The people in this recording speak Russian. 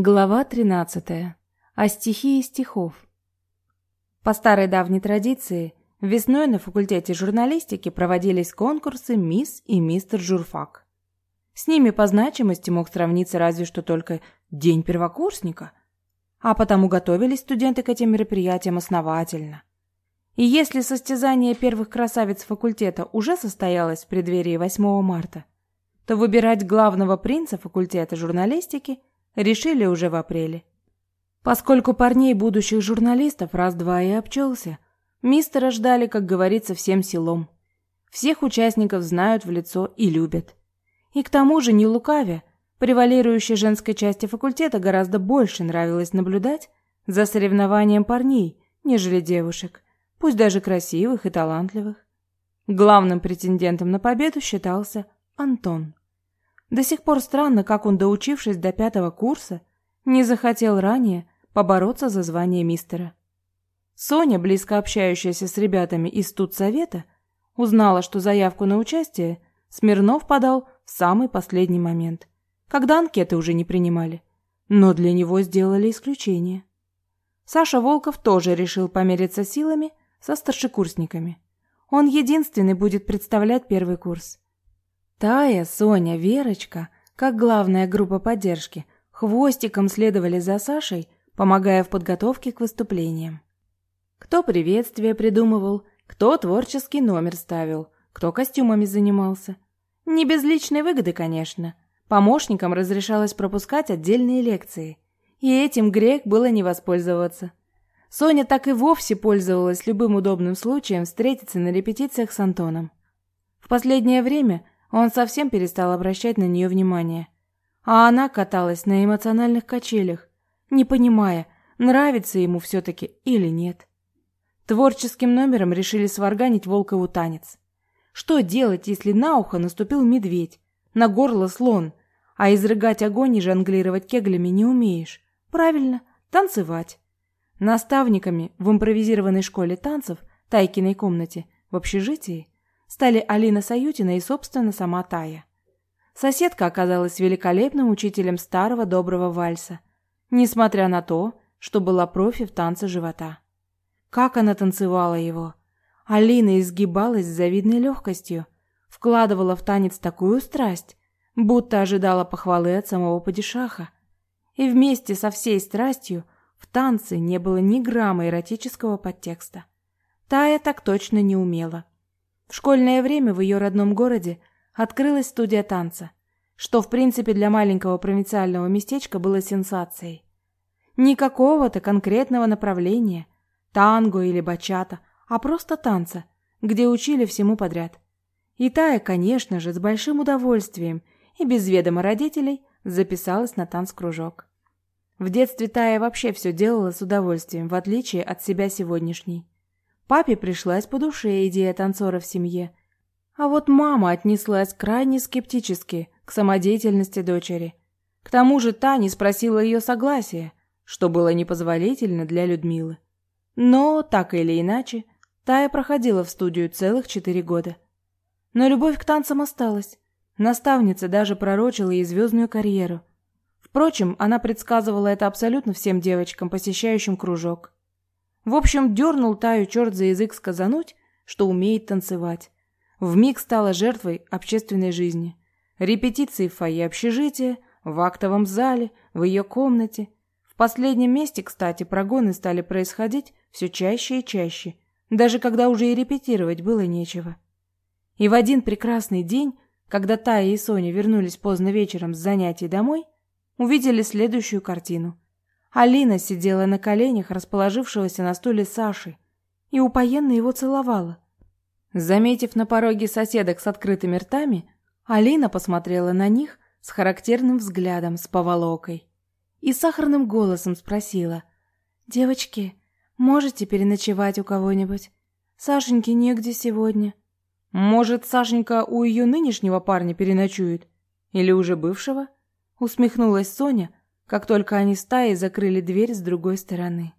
Глава 13. О стихии стихов. По старой давней традиции, весной на факультете журналистики проводились конкурсы «Мисс» и «Мистер Журфак». С ними по значимости мог сравниться разве что только День первокурсника, а потому готовились студенты к этим мероприятиям основательно. И если состязание первых красавиц факультета уже состоялось в преддверии 8 марта, то выбирать главного принца факультета журналистики – решили уже в апреле. Поскольку парней будущих журналистов раз-два и обчелся, мистера ждали, как говорится, всем селом. Всех участников знают в лицо и любят. И к тому же, не лукавя, превалирующей женской части факультета гораздо больше нравилось наблюдать за соревнованием парней, нежели девушек, пусть даже красивых и талантливых. Главным претендентом на победу считался Антон. До сих пор странно, как он, доучившись до пятого курса, не захотел ранее побороться за звание мистера. Соня, близко общающаяся с ребятами из студсовета, узнала, что заявку на участие Смирнов подал в самый последний момент, когда анкеты уже не принимали. Но для него сделали исключение. Саша Волков тоже решил помериться силами со старшекурсниками. Он единственный будет представлять первый курс. Тая, Соня, Верочка, как главная группа поддержки, хвостиком следовали за Сашей, помогая в подготовке к выступлениям. Кто приветствие придумывал, кто творческий номер ставил, кто костюмами занимался. Не без личной выгоды, конечно. Помощникам разрешалось пропускать отдельные лекции, и этим грех было не воспользоваться. Соня так и вовсе пользовалась любым удобным случаем встретиться на репетициях с Антоном. В последнее время он совсем перестал обращать на нее внимание. А она каталась на эмоциональных качелях, не понимая, нравится ему все-таки или нет. Творческим номером решили сварганить Волкову танец. Что делать, если на ухо наступил медведь, на горло слон, а изрыгать огонь и жонглировать кеглями не умеешь? Правильно, танцевать. Наставниками в импровизированной школе танцев, Тайкиной комнате, в общежитии, стали Алина Саютина и, собственно, сама Тая. Соседка оказалась великолепным учителем старого доброго вальса, несмотря на то, что была профи в танце живота. Как она танцевала его! Алина изгибалась с завидной легкостью, вкладывала в танец такую страсть, будто ожидала похвалы от самого падишаха. И вместе со всей страстью в танце не было ни грамма эротического подтекста. Тая так точно не умела. В школьное время в ее родном городе открылась студия танца, что в принципе для маленького провинциального местечка было сенсацией. Никакого-то конкретного направления, танго или бачата, а просто танца, где учили всему подряд. И Тая, конечно же, с большим удовольствием и без ведома родителей записалась на танцкружок. В детстве Тая вообще все делала с удовольствием, в отличие от себя сегодняшней. Папе пришлась по душе идея танцора в семье. А вот мама отнеслась крайне скептически к самодеятельности дочери. К тому же та не спросила ее согласия, что было непозволительно для Людмилы. Но, так или иначе, Тая проходила в студию целых четыре года. Но любовь к танцам осталась. Наставница даже пророчила ей звездную карьеру. Впрочем, она предсказывала это абсолютно всем девочкам, посещающим кружок. В общем, дернул Таю черт за язык сказануть, что умеет танцевать. Вмиг стала жертвой общественной жизни. Репетиции в фойе общежития, в актовом зале, в ее комнате. В последнем месте, кстати, прогоны стали происходить все чаще и чаще, даже когда уже и репетировать было нечего. И в один прекрасный день, когда Тая и Соня вернулись поздно вечером с занятий домой, увидели следующую картину – Алина сидела на коленях расположившегося на стуле Саши и упоенно его целовала. Заметив на пороге соседок с открытыми ртами, Алина посмотрела на них с характерным взглядом с поволокой и сахарным голосом спросила: "Девочки, можете переночевать у кого-нибудь? Сашеньке негде сегодня. Может, Сашенька у ее нынешнего парня переночует или уже бывшего?" усмехнулась Соня, как только они стаи закрыли дверь с другой стороны.